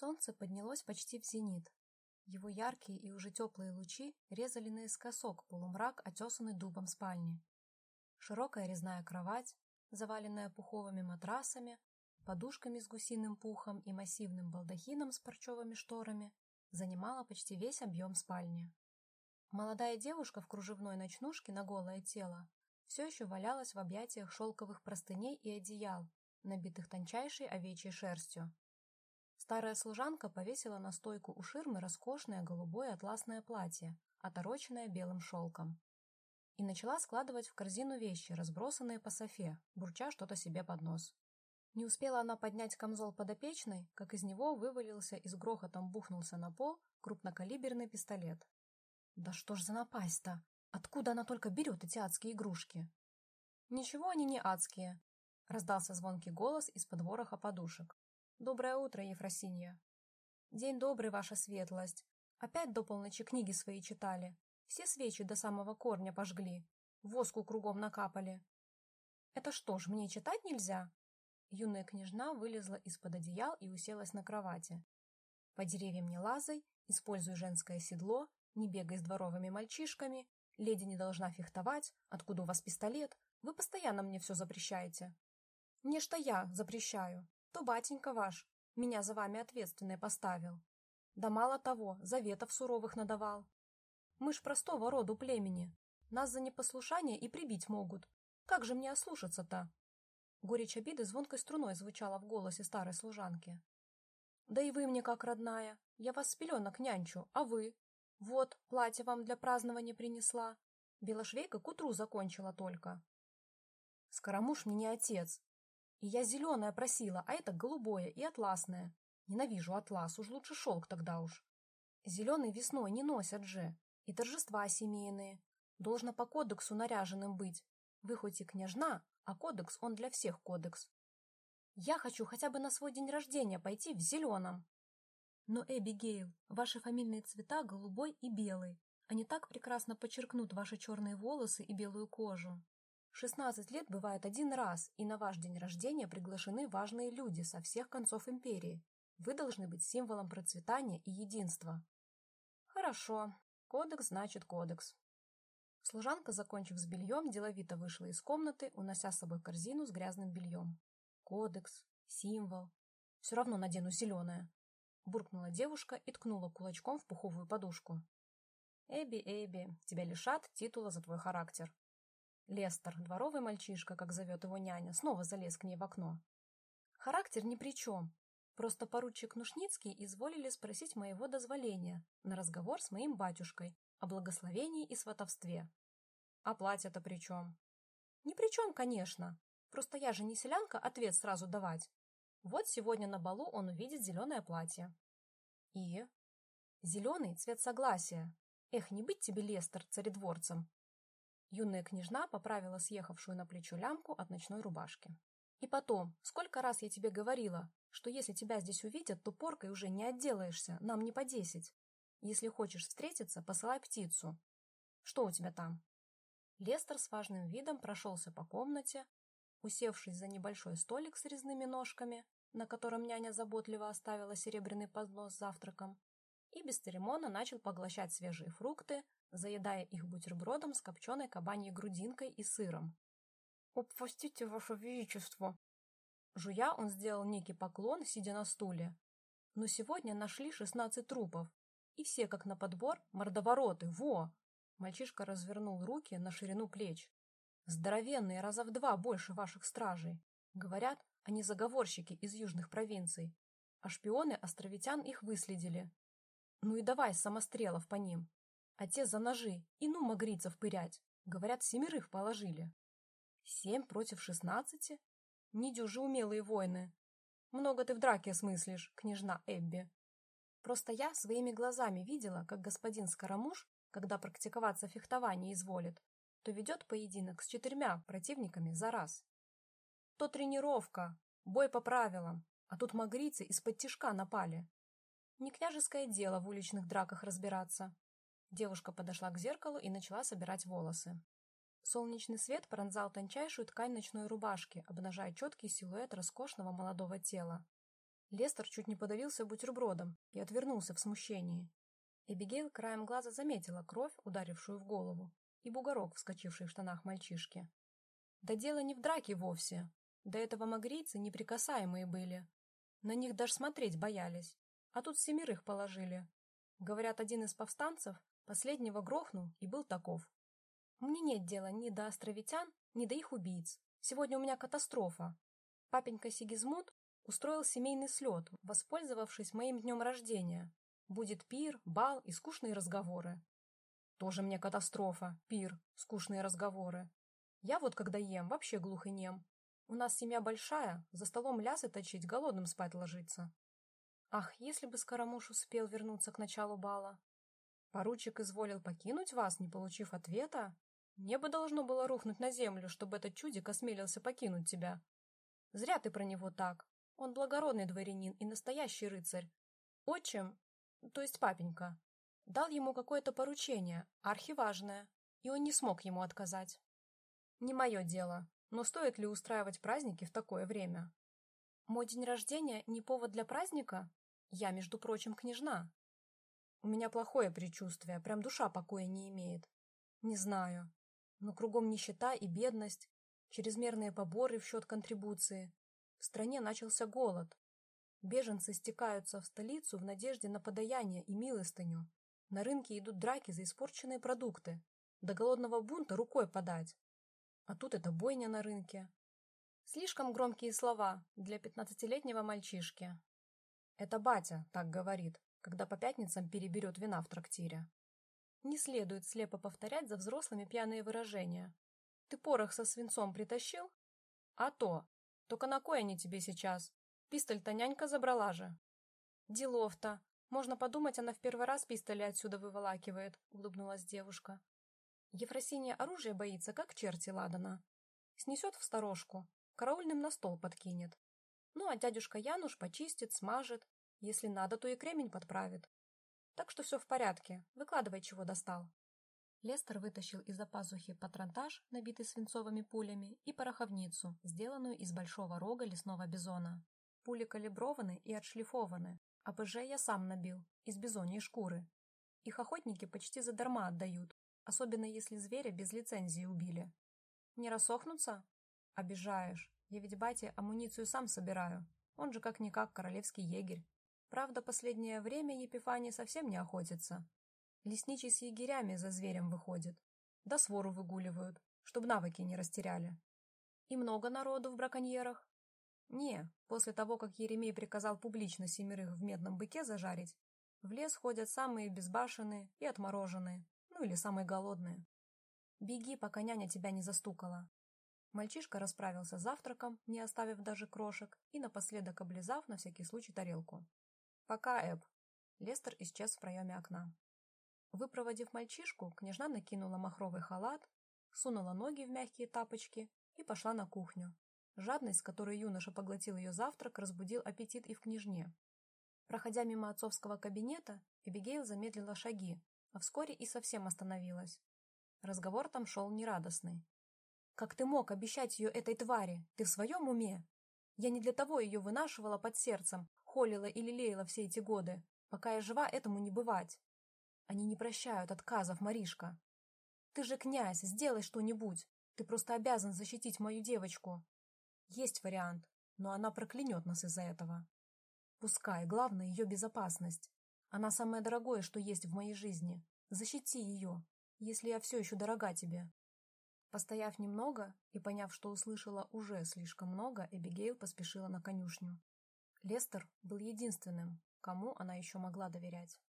Солнце поднялось почти в зенит. Его яркие и уже теплые лучи резали наискосок полумрак, отесанный дубом спальни. Широкая резная кровать, заваленная пуховыми матрасами, подушками с гусиным пухом и массивным балдахином с парчевыми шторами, занимала почти весь объем спальни. Молодая девушка в кружевной ночнушке на голое тело все еще валялась в объятиях шелковых простыней и одеял, набитых тончайшей овечьей шерстью. Старая служанка повесила на стойку у ширмы роскошное голубое атласное платье, отороченное белым шелком. И начала складывать в корзину вещи, разбросанные по софе, бурча что-то себе под нос. Не успела она поднять камзол подопечной, как из него вывалился и с грохотом бухнулся на пол крупнокалиберный пистолет. Да что ж за напасть-то? Откуда она только берет эти адские игрушки? Ничего они не адские, раздался звонкий голос из-под вороха подушек. Доброе утро, Ефросинья. День добрый, ваша светлость. Опять до полночи книги свои читали. Все свечи до самого корня пожгли. Воску кругом накапали. Это что ж, мне читать нельзя? Юная княжна вылезла из-под одеял и уселась на кровати. По деревьям не лазай, используй женское седло, не бегай с дворовыми мальчишками, леди не должна фехтовать, откуда у вас пистолет, вы постоянно мне все запрещаете. Не что я запрещаю, то батенька ваш меня за вами ответственной поставил. Да мало того, заветов суровых надавал. Мы ж простого роду племени. Нас за непослушание и прибить могут. Как же мне ослушаться-то? Горечь обиды звонкой струной звучала в голосе старой служанки. Да и вы мне как родная. Я вас с пеленок нянчу, а вы? Вот, платье вам для празднования принесла. Белошвейка к утру закончила только. Скоромуш мне не отец, и я зеленое просила, а это голубое и атласное. Ненавижу атлас, уж лучше шелк тогда уж. Зеленый весной не носят же. И торжества семейные. Должно по кодексу наряженным быть. Вы хоть и княжна, а кодекс он для всех кодекс. Я хочу хотя бы на свой день рождения пойти в зеленом. Но, Эбигейл, ваши фамильные цвета голубой и белый. Они так прекрасно подчеркнут ваши черные волосы и белую кожу. 16 лет бывает один раз, и на ваш день рождения приглашены важные люди со всех концов империи. Вы должны быть символом процветания и единства. Хорошо. Кодекс значит кодекс. Служанка, закончив с бельем, деловито вышла из комнаты, унося с собой корзину с грязным бельем. Кодекс, символ. Все равно надену зеленое. Буркнула девушка и ткнула кулачком в пуховую подушку. Эбби, Эбби, тебя лишат титула за твой характер. Лестер, дворовый мальчишка, как зовет его няня, снова залез к ней в окно. Характер ни при чем. Просто поручик Нушницкий изволили спросить моего дозволения на разговор с моим батюшкой о благословении и сватовстве. А платье-то при чем? Ни при чем, конечно. Просто я же не селянка ответ сразу давать. Вот сегодня на балу он увидит зеленое платье. И? Зеленый — цвет согласия. Эх, не быть тебе, Лестер, царедворцем. Юная княжна поправила съехавшую на плечо лямку от ночной рубашки. «И потом, сколько раз я тебе говорила, что если тебя здесь увидят, то поркой уже не отделаешься, нам не по десять. Если хочешь встретиться, посылай птицу. Что у тебя там?» Лестер с важным видом прошелся по комнате, усевшись за небольшой столик с резными ножками, на котором няня заботливо оставила серебряный поднос с завтраком, и без церемона начал поглощать свежие фрукты, заедая их бутербродом с копченой кабаньей грудинкой и сыром. «Упустите, ваше величество!» Жуя, он сделал некий поклон, сидя на стуле. Но сегодня нашли шестнадцать трупов, и все, как на подбор, мордовороты, во! Мальчишка развернул руки на ширину плеч. Здоровенные, раза в два больше ваших стражей. Говорят, они заговорщики из южных провинций, а шпионы островитян их выследили. Ну и давай самострелов по ним а те за ножи, и ну магрицев пырять. Говорят, семерых положили. Семь против шестнадцати? Недюжи умелые воины. Много ты в драке смыслишь, княжна Эбби. Просто я своими глазами видела, как господин Скоромуш, когда практиковаться фехтование изволит, то ведет поединок с четырьмя противниками за раз. То тренировка, бой по правилам, а тут магрицы из-под тишка напали. Не княжеское дело в уличных драках разбираться. Девушка подошла к зеркалу и начала собирать волосы. Солнечный свет пронзал тончайшую ткань ночной рубашки, обнажая четкий силуэт роскошного молодого тела. Лестер чуть не подавился бутербродом и отвернулся в смущении. Эбигейл краем глаза заметила кровь, ударившую в голову, и бугорок, вскочивший в штанах мальчишки. Да дело не в драке вовсе. До этого магрийцы неприкасаемые были. На них даже смотреть боялись. А тут семерых положили. Говорят, один из повстанцев последнего грохнул и был таков. Мне нет дела ни до островитян, ни до их убийц. Сегодня у меня катастрофа. Папенька Сигизмунд устроил семейный слет, воспользовавшись моим днем рождения. Будет пир, бал и скучные разговоры. Тоже мне катастрофа, пир, скучные разговоры. Я вот, когда ем, вообще глух и нем. У нас семья большая, за столом лясы точить, голодным спать ложиться. Ах, если бы Скоромуш успел вернуться к началу бала. Поручик изволил покинуть вас, не получив ответа? Небо должно было рухнуть на землю, чтобы этот чудик осмелился покинуть тебя. Зря ты про него так. Он благородный дворянин и настоящий рыцарь. Отчим, то есть папенька, дал ему какое-то поручение, архиважное, и он не смог ему отказать. Не мое дело, но стоит ли устраивать праздники в такое время? Мой день рождения не повод для праздника? Я, между прочим, княжна. У меня плохое предчувствие, прям душа покоя не имеет. Не знаю. Но кругом нищета и бедность, чрезмерные поборы в счет контрибуции. В стране начался голод. Беженцы стекаются в столицу в надежде на подаяние и милостыню. На рынке идут драки за испорченные продукты. До голодного бунта рукой подать. А тут это бойня на рынке. Слишком громкие слова для пятнадцатилетнего мальчишки. Это батя так говорит, когда по пятницам переберет вина в трактире. Не следует слепо повторять за взрослыми пьяные выражения. Ты порох со свинцом притащил? А то. Только на кой они тебе сейчас? Пистоль-то нянька забрала же. Делов-то. Можно подумать, она в первый раз пистоли отсюда выволакивает, улыбнулась девушка. Ефросинья оружие боится, как черти ладана. Снесет в сторожку, караульным на стол подкинет. Ну, а дядюшка Януш почистит, смажет. Если надо, то и кремень подправит. Так что все в порядке. Выкладывай, чего достал. Лестер вытащил из-за пазухи патронтаж, набитый свинцовыми пулями, и пороховницу, сделанную из большого рога лесного бизона. Пули калиброваны и отшлифованы. А ПЖ я сам набил, из бизоньей шкуры. Их охотники почти задарма отдают, особенно если зверя без лицензии убили. Не рассохнутся? Обижаешь. Я ведь бате амуницию сам собираю. Он же как-никак королевский егерь. Правда, последнее время Епифания совсем не охотится. Лесничий с егерями за зверем выходит. Да свору выгуливают, чтобы навыки не растеряли. И много народу в браконьерах? Не, после того, как Еремей приказал публично семерых в медном быке зажарить, в лес ходят самые безбашенные и отмороженные, ну или самые голодные. Беги, пока няня тебя не застукала. Мальчишка расправился с завтраком, не оставив даже крошек, и напоследок облизав на всякий случай тарелку. «Пока, Эб». Лестер исчез в проеме окна. Выпроводив мальчишку, княжна накинула махровый халат, сунула ноги в мягкие тапочки и пошла на кухню. Жадность, с которой юноша поглотил ее завтрак, разбудил аппетит и в княжне. Проходя мимо отцовского кабинета, Эбигейл замедлила шаги, а вскоре и совсем остановилась. Разговор там шел нерадостный. «Как ты мог обещать ее этой твари? Ты в своем уме? Я не для того ее вынашивала под сердцем, холила и лелеяла все эти годы. Пока я жива, этому не бывать. Они не прощают отказов, Маришка. Ты же князь, сделай что-нибудь. Ты просто обязан защитить мою девочку. Есть вариант, но она проклянет нас из-за этого. Пускай, главное ее безопасность. Она самое дорогое, что есть в моей жизни. Защити ее, если я все еще дорога тебе. Постояв немного и поняв, что услышала уже слишком много, Эбигейл поспешила на конюшню. Лестер был единственным, кому она еще могла доверять.